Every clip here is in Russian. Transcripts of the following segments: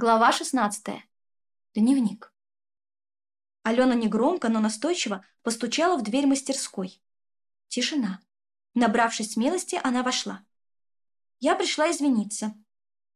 Глава 16. Дневник. Алена негромко, но настойчиво постучала в дверь мастерской. Тишина. Набравшись смелости, она вошла. Я пришла извиниться.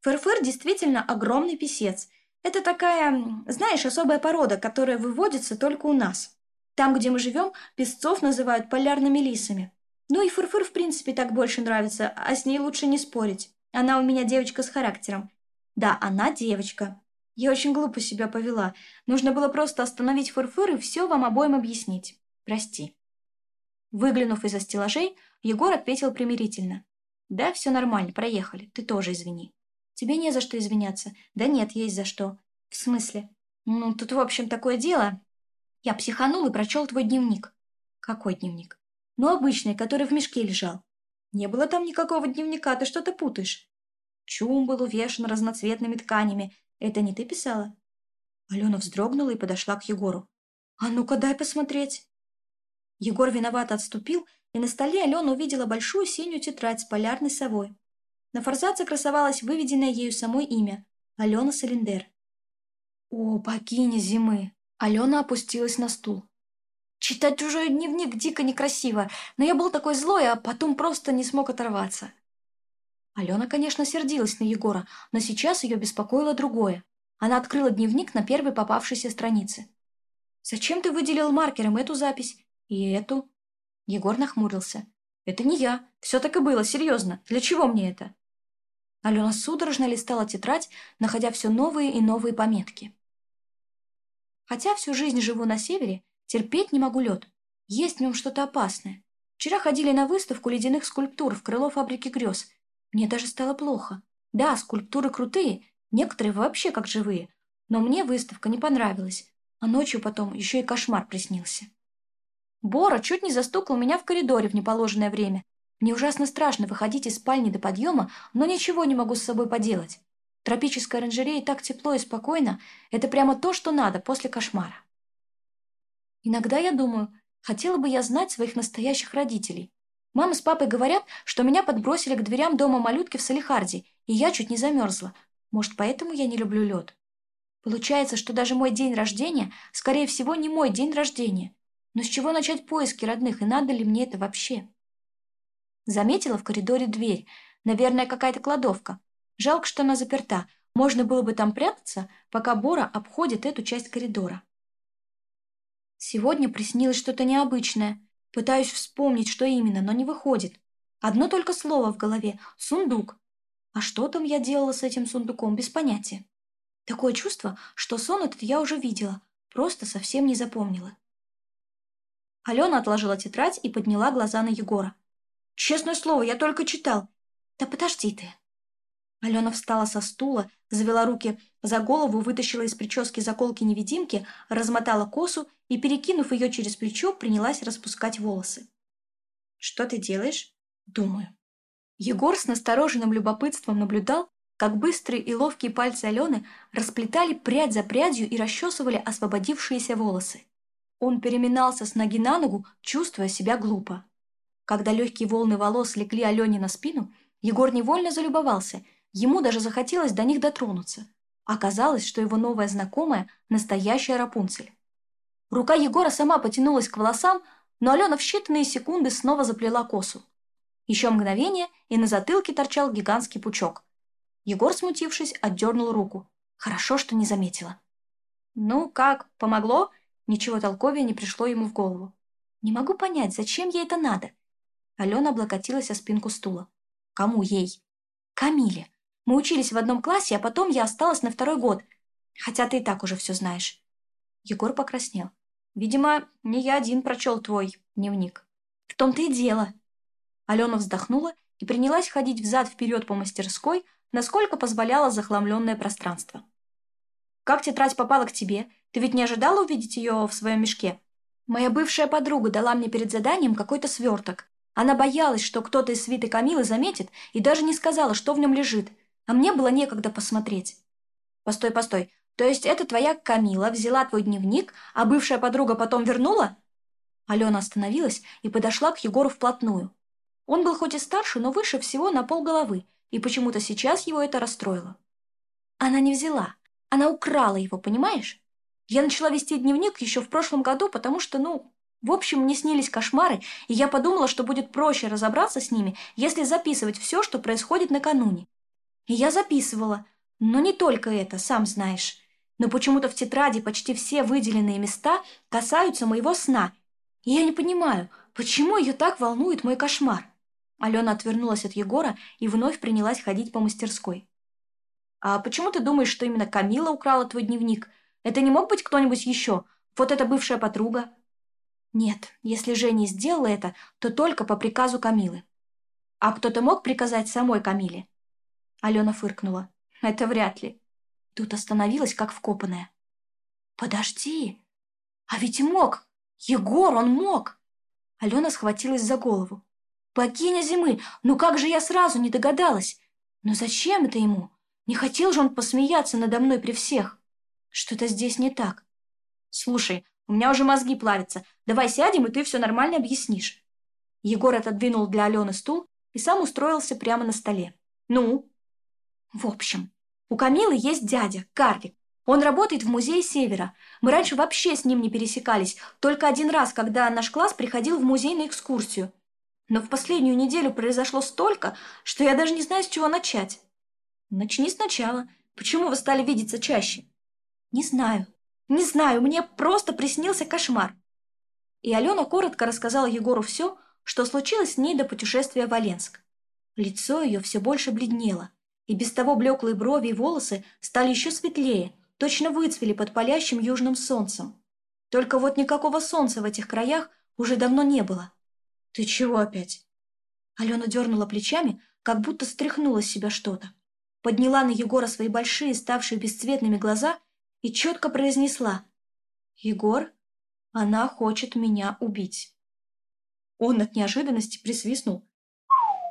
Фырфыр действительно огромный писец. Это такая, знаешь, особая порода, которая выводится только у нас. Там, где мы живем, песцов называют полярными лисами. Ну и Фырфыр в принципе так больше нравится, а с ней лучше не спорить. Она у меня девочка с характером, да, она девочка. Я очень глупо себя повела. Нужно было просто остановить фурфур и все вам обоим объяснить. Прости. Выглянув из-за стеллажей, Егор ответил примирительно. Да, все нормально, проехали. Ты тоже извини. Тебе не за что извиняться. Да нет, есть за что. В смысле? Ну, тут в общем такое дело. Я психанул и прочел твой дневник. Какой дневник? Ну, обычный, который в мешке лежал. Не было там никакого дневника, ты что-то путаешь. Чум был увешан разноцветными тканями. Это не ты писала?» Алена вздрогнула и подошла к Егору. «А ну-ка, дай посмотреть!» Егор виновато отступил, и на столе Алена увидела большую синюю тетрадь с полярной совой. На форзаце красовалось выведенное ею самой имя – Алена Салендер. «О, богиня зимы!» Алена опустилась на стул. «Читать чужой дневник дико некрасиво, но я был такой злой, а потом просто не смог оторваться». Алена, конечно, сердилась на Егора, но сейчас ее беспокоило другое. Она открыла дневник на первой попавшейся странице. «Зачем ты выделил маркером эту запись? И эту?» Егор нахмурился. «Это не я. Все так и было, серьезно. Для чего мне это?» Алена судорожно листала тетрадь, находя все новые и новые пометки. «Хотя всю жизнь живу на севере, терпеть не могу лед. Есть в нем что-то опасное. Вчера ходили на выставку ледяных скульптур в крыло фабрики грез – мне даже стало плохо. Да, скульптуры крутые, некоторые вообще как живые, но мне выставка не понравилась, а ночью потом еще и кошмар приснился. Бора чуть не застукал меня в коридоре в неположенное время. Мне ужасно страшно выходить из спальни до подъема, но ничего не могу с собой поделать. Тропическая оранжерея так тепло и спокойно. Это прямо то, что надо после кошмара. Иногда я думаю, хотела бы я знать своих настоящих родителей. Мама с папой говорят, что меня подбросили к дверям дома малютки в Салихарде, и я чуть не замерзла. Может, поэтому я не люблю лед? Получается, что даже мой день рождения, скорее всего, не мой день рождения. Но с чего начать поиски родных, и надо ли мне это вообще? Заметила в коридоре дверь. Наверное, какая-то кладовка. Жалко, что она заперта. Можно было бы там прятаться, пока Бора обходит эту часть коридора. Сегодня приснилось что-то необычное. Пытаюсь вспомнить, что именно, но не выходит. Одно только слово в голове – сундук. А что там я делала с этим сундуком, без понятия. Такое чувство, что сон этот я уже видела, просто совсем не запомнила. Алена отложила тетрадь и подняла глаза на Егора. «Честное слово, я только читал. Да подожди ты!» Алена встала со стула, завела руки за голову, вытащила из прически заколки невидимки, размотала косу и, перекинув ее через плечо, принялась распускать волосы. «Что ты делаешь?» «Думаю». Егор с настороженным любопытством наблюдал, как быстрые и ловкие пальцы Алены расплетали прядь за прядью и расчесывали освободившиеся волосы. Он переминался с ноги на ногу, чувствуя себя глупо. Когда легкие волны волос легли Алене на спину, Егор невольно залюбовался – Ему даже захотелось до них дотронуться. Оказалось, что его новая знакомая – настоящая Рапунцель. Рука Егора сама потянулась к волосам, но Алена в считанные секунды снова заплела косу. Еще мгновение, и на затылке торчал гигантский пучок. Егор, смутившись, отдернул руку. Хорошо, что не заметила. Ну как, помогло? Ничего толковее не пришло ему в голову. Не могу понять, зачем ей это надо? Алена облокотилась о спинку стула. Кому ей? Камиле. Мы учились в одном классе, а потом я осталась на второй год. Хотя ты и так уже все знаешь». Егор покраснел. «Видимо, не я один прочел твой дневник». «В том-то и дело». Алена вздохнула и принялась ходить взад-вперед по мастерской, насколько позволяло захламленное пространство. «Как тетрадь попала к тебе? Ты ведь не ожидала увидеть ее в своем мешке?» «Моя бывшая подруга дала мне перед заданием какой-то сверток. Она боялась, что кто-то из свиты Камилы заметит и даже не сказала, что в нем лежит а мне было некогда посмотреть. Постой, постой. То есть это твоя Камила взяла твой дневник, а бывшая подруга потом вернула? Алена остановилась и подошла к Егору вплотную. Он был хоть и старше, но выше всего на полголовы, и почему-то сейчас его это расстроило. Она не взяла. Она украла его, понимаешь? Я начала вести дневник еще в прошлом году, потому что, ну, в общем, мне снились кошмары, и я подумала, что будет проще разобраться с ними, если записывать все, что происходит накануне. Я записывала, но не только это, сам знаешь. Но почему-то в тетради почти все выделенные места касаются моего сна. Я не понимаю, почему ее так волнует мой кошмар. Алена отвернулась от Егора и вновь принялась ходить по мастерской. «А почему ты думаешь, что именно Камила украла твой дневник? Это не мог быть кто-нибудь еще? Вот эта бывшая подруга?» «Нет, если Женя сделала это, то только по приказу Камилы». «А кто-то мог приказать самой Камиле?» Алена фыркнула. «Это вряд ли». Тут остановилась, как вкопанная. «Подожди! А ведь мог! Егор, он мог!» Алена схватилась за голову. «Богиня зимы! Ну как же я сразу не догадалась! Но зачем это ему? Не хотел же он посмеяться надо мной при всех! Что-то здесь не так. Слушай, у меня уже мозги плавятся. Давай сядем, и ты все нормально объяснишь». Егор отодвинул для Алены стул и сам устроился прямо на столе. «Ну, в общем, у Камилы есть дядя, карлик. Он работает в музее Севера. Мы раньше вообще с ним не пересекались, только один раз, когда наш класс приходил в музей на экскурсию. Но в последнюю неделю произошло столько, что я даже не знаю, с чего начать. Начни сначала. Почему вы стали видеться чаще? Не знаю. Не знаю, мне просто приснился кошмар. И Алена коротко рассказала Егору все, что случилось с ней до путешествия в Оленск. Лицо ее все больше бледнело и без того блеклые брови и волосы стали еще светлее, точно выцвели под палящим южным солнцем. Только вот никакого солнца в этих краях уже давно не было. «Ты чего опять?» Алена дернула плечами, как будто стряхнула с себя что-то. Подняла на Егора свои большие, ставшие бесцветными глаза и четко произнесла. «Егор, она хочет меня убить». Он от неожиданности присвистнул.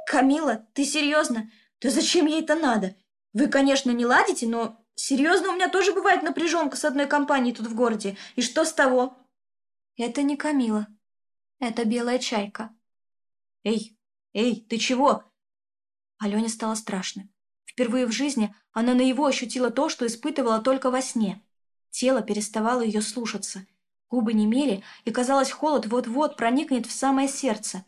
«Камила, ты серьезно? Да зачем ей это надо? Вы, конечно, не ладите, но серьезно у меня тоже бывает напряженка с одной компанией тут в городе. И что с того? Это не Камила. Это белая чайка. Эй, эй, ты чего? Алене стало страшно. Впервые в жизни она на его ощутила то, что испытывала только во сне. Тело переставало ее слушаться. Губы немели, и, казалось, холод вот-вот проникнет в самое сердце.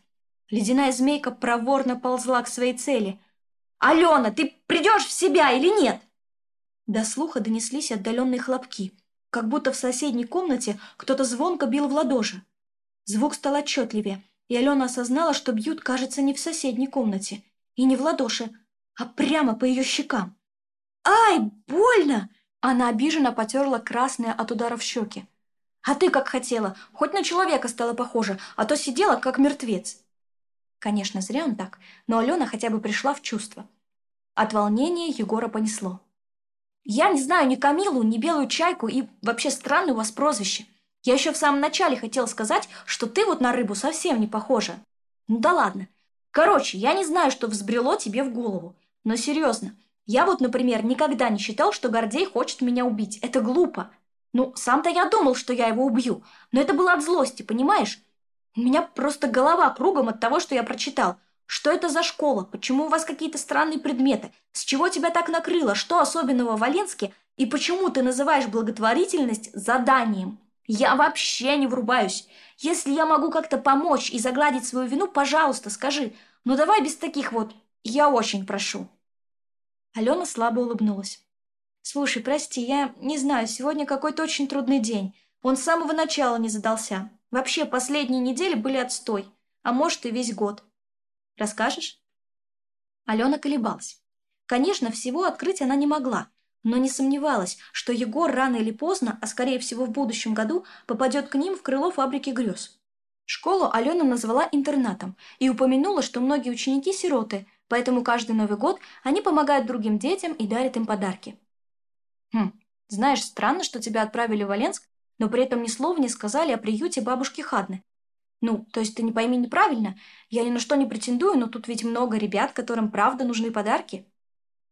Ледяная змейка проворно ползла к своей цели — Алена, ты придешь в себя или нет?» До слуха донеслись отдаленные хлопки, как будто в соседней комнате кто-то звонко бил в ладоши. Звук стал отчетливее, и Алена осознала, что бьют, кажется, не в соседней комнате и не в ладоши, а прямо по ее щекам. «Ай, больно!» Она обиженно потерла красные от ударов щеки. «А ты как хотела, хоть на человека стала похожа, а то сидела как мертвец». Конечно, зря он так, но Алена хотя бы пришла в чувство. От волнения Егора понесло. «Я не знаю ни Камилу, ни Белую Чайку, и вообще странное у вас прозвище. Я еще в самом начале хотел сказать, что ты вот на рыбу совсем не похожа. Ну да ладно. Короче, я не знаю, что взбрело тебе в голову. Но серьезно, я вот, например, никогда не считал, что Гордей хочет меня убить. Это глупо. Ну, сам-то я думал, что я его убью, но это было от злости, понимаешь? У меня просто голова кругом от того, что я прочитал. Что это за школа? Почему у вас какие-то странные предметы? С чего тебя так накрыло? Что особенного в Валенске? И почему ты называешь благотворительность заданием? Я вообще не врубаюсь. Если я могу как-то помочь и загладить свою вину, пожалуйста, скажи. Ну давай без таких вот. Я очень прошу. Алена слабо улыбнулась. «Слушай, прости, я не знаю, сегодня какой-то очень трудный день. Он с самого начала не задался. Вообще последние недели были отстой, а может и весь год. Расскажешь?» Алена колебалась. Конечно, всего открыть она не могла, но не сомневалась, что Егор рано или поздно, а скорее всего в будущем году, попадет к ним в крыло фабрики грез. Школу Алена назвала интернатом и упомянула, что многие ученики – сироты, поэтому каждый Новый год они помогают другим детям и дарят им подарки. «Хм, знаешь, странно, что тебя отправили в Оленск но при этом ни слова не сказали о приюте бабушки Хадны. Ну, то есть ты не пойми неправильно, я ни на что не претендую, но тут ведь много ребят, которым правда нужны подарки.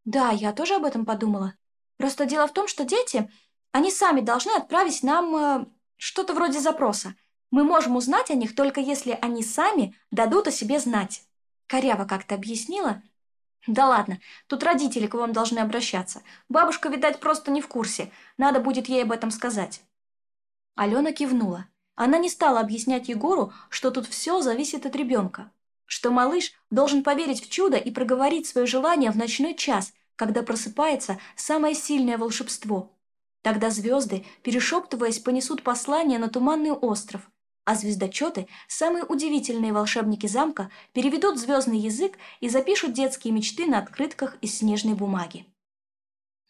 Да, я тоже об этом подумала. Просто дело в том, что дети, они сами должны отправить нам э, что-то вроде запроса. Мы можем узнать о них только если они сами дадут о себе знать. Коряво как-то объяснила. Да ладно, тут родители к вам должны обращаться. Бабушка, видать, просто не в курсе. Надо будет ей об этом сказать. Алена кивнула. Она не стала объяснять Егору, что тут все зависит от ребенка. Что малыш должен поверить в чудо и проговорить свое желание в ночной час, когда просыпается самое сильное волшебство. Тогда звезды, перешептываясь, понесут послание на Туманный остров, а звездочеты, самые удивительные волшебники замка, переведут звездный язык и запишут детские мечты на открытках из снежной бумаги.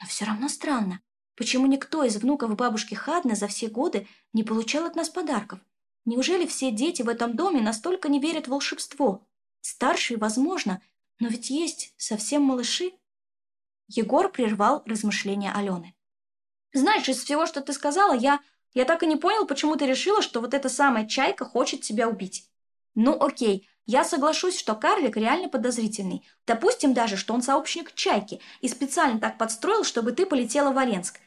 Но все равно странно, Почему никто из внуков бабушки Хадны за все годы не получал от нас подарков? Неужели все дети в этом доме настолько не верят в волшебство? Старшие, возможно, но ведь есть совсем малыши. Егор прервал размышления Алены. «Знаешь, из всего, что ты сказала, я... Я так и не понял, почему ты решила, что вот эта самая чайка хочет тебя убить. Ну окей, я соглашусь, что карлик реально подозрительный. Допустим даже, что он сообщник Чайки и специально так подстроил, чтобы ты полетела в Валенск.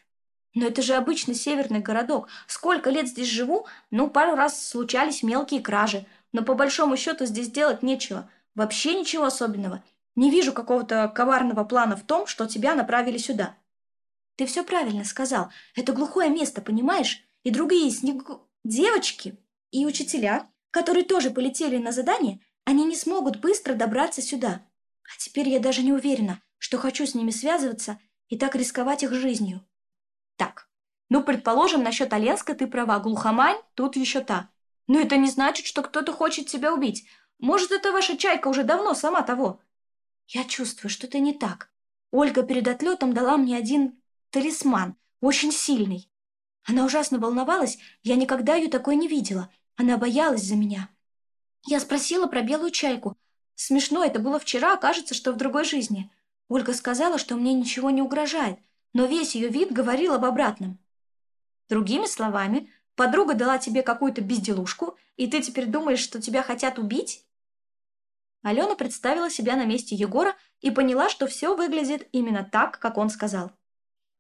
Но это же обычный северный городок. Сколько лет здесь живу? Ну, пару раз случались мелкие кражи. Но по большому счету здесь делать нечего. Вообще ничего особенного. Не вижу какого-то коварного плана в том, что тебя направили сюда. Ты все правильно сказал. Это глухое место, понимаешь? И другие снег... девочки и учителя которые тоже полетели на задание, они не смогут быстро добраться сюда. А теперь я даже не уверена, что хочу с ними связываться и так рисковать их жизнью. Так, ну, предположим, насчет Оленска ты права, глухомань тут еще та. Но это не значит, что кто-то хочет тебя убить. Может, это ваша чайка уже давно сама того. Я чувствую, что-то не так. Ольга перед отлетом дала мне один талисман, очень сильный. Она ужасно волновалась, я никогда ее такой не видела — она боялась за меня. Я спросила про белую чайку. Смешно, это было вчера, кажется, что в другой жизни. Ольга сказала, что мне ничего не угрожает, но весь ее вид говорил об обратном. Другими словами, подруга дала тебе какую-то безделушку, и ты теперь думаешь, что тебя хотят убить? Алена представила себя на месте Егора и поняла, что все выглядит именно так, как он сказал.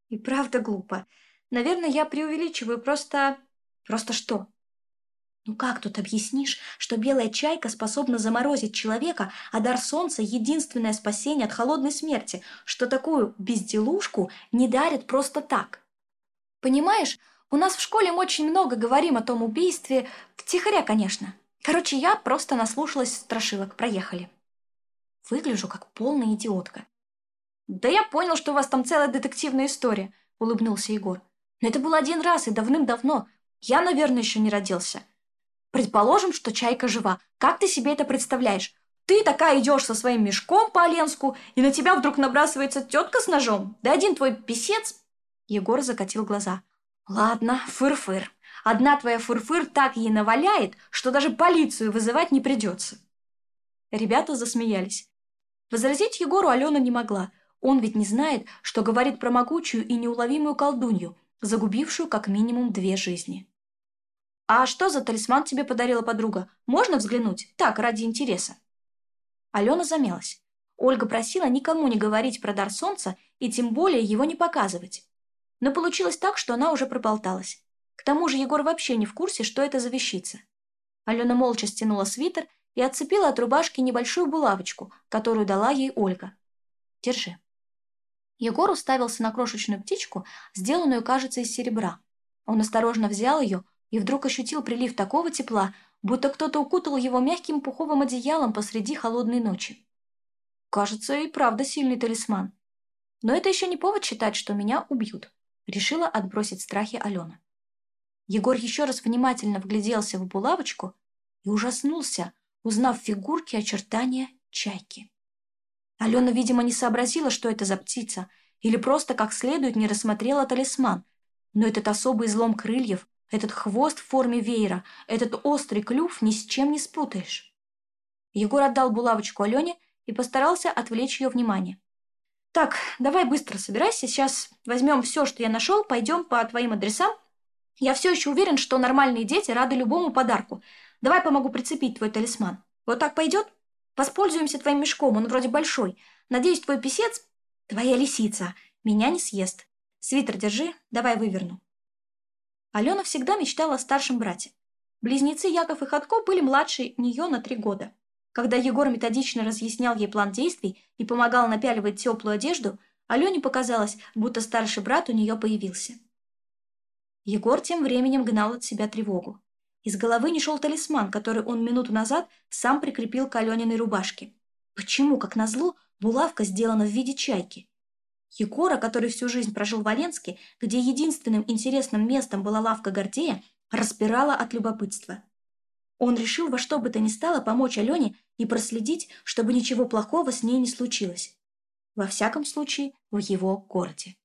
И правда глупо. Наверное, я преувеличиваю, просто... Просто что? Ну как тут объяснишь, что белая чайка способна заморозить человека, а дар солнца – единственное спасение от холодной смерти, что такую безделушку не дарят просто так? Понимаешь, у нас в школе мы очень много говорим о том убийстве, втихаря, конечно. Короче, я просто наслушалась страшилок, проехали. Выгляжу как полная идиотка. «Да я понял, что у вас там целая детективная история», – улыбнулся Егор. «Но это был один раз и давным-давно. Я, наверное, еще не родился». Предположим, что чайка жива. Как ты себе это представляешь? Ты такая идешь со своим мешком по Оленску, и на тебя вдруг набрасывается тетка с ножом. Да один твой писец!» Егор закатил глаза. «Ладно, фыр-фыр. Одна твоя фыр-фыр так ей наваляет, что даже полицию вызывать не придется». Ребята засмеялись. Возразить Егору Алена не могла. Он ведь не знает, что говорит про могучую и неуловимую колдунью, загубившую как минимум две жизни. «А что за талисман тебе подарила подруга? Можно взглянуть? Так, ради интереса». Алена замялась. Ольга просила никому не говорить про дар солнца и тем более его не показывать. Но получилось так, что она уже проболталась. К тому же Егор вообще не в курсе, что это за вещица. Алена молча стянула свитер и отцепила от рубашки небольшую булавочку, которую дала ей Ольга. «Держи». Егор уставился на крошечную птичку, сделанную, кажется, из серебра. Он осторожно взял ее, и вдруг ощутил прилив такого тепла, будто кто-то укутал его мягким пуховым одеялом посреди холодной ночи. Кажется, и правда сильный талисман. Но это еще не повод считать, что меня убьют, решила отбросить страхи Алена. Егор еще раз внимательно вгляделся в булавочку и ужаснулся, узнав фигурки очертания чайки. Алена, видимо, не сообразила, что это за птица, или просто как следует не рассмотрела талисман, но этот особый излом крыльев этот хвост в форме веера, этот острый клюв ни с чем не спутаешь. Егор отдал булавочку Алене и постарался отвлечь ее внимание. «Так, давай быстро собирайся, сейчас возьмем все, что я нашел, пойдем по твоим адресам. Я все еще уверен, что нормальные дети рады любому подарку. Давай помогу прицепить твой талисман. Вот так пойдет? Воспользуемся твоим мешком, он вроде большой. Надеюсь, твой писец, твоя лисица, меня не съест. Свитер держи, давай выверну». Алена всегда мечтала о старшем брате. Близнецы Яков и Ходко были младше нее на три года. Когда Егор методично разъяснял ей план действий и помогал напяливать теплую одежду, Алене показалось, будто старший брат у нее появился. Егор тем временем гнал от себя тревогу. Из головы не шел талисман, который он минуту назад сам прикрепил к Алёниной рубашке. Почему, как назло, булавка сделана в виде чайки? Егора, который всю жизнь прожил в Валенске, где единственным интересным местом была лавка Гордея, распирала от любопытства. Он решил во что бы то ни стало помочь Алене и проследить, чтобы ничего плохого с ней не случилось. Во всяком случае, в его городе.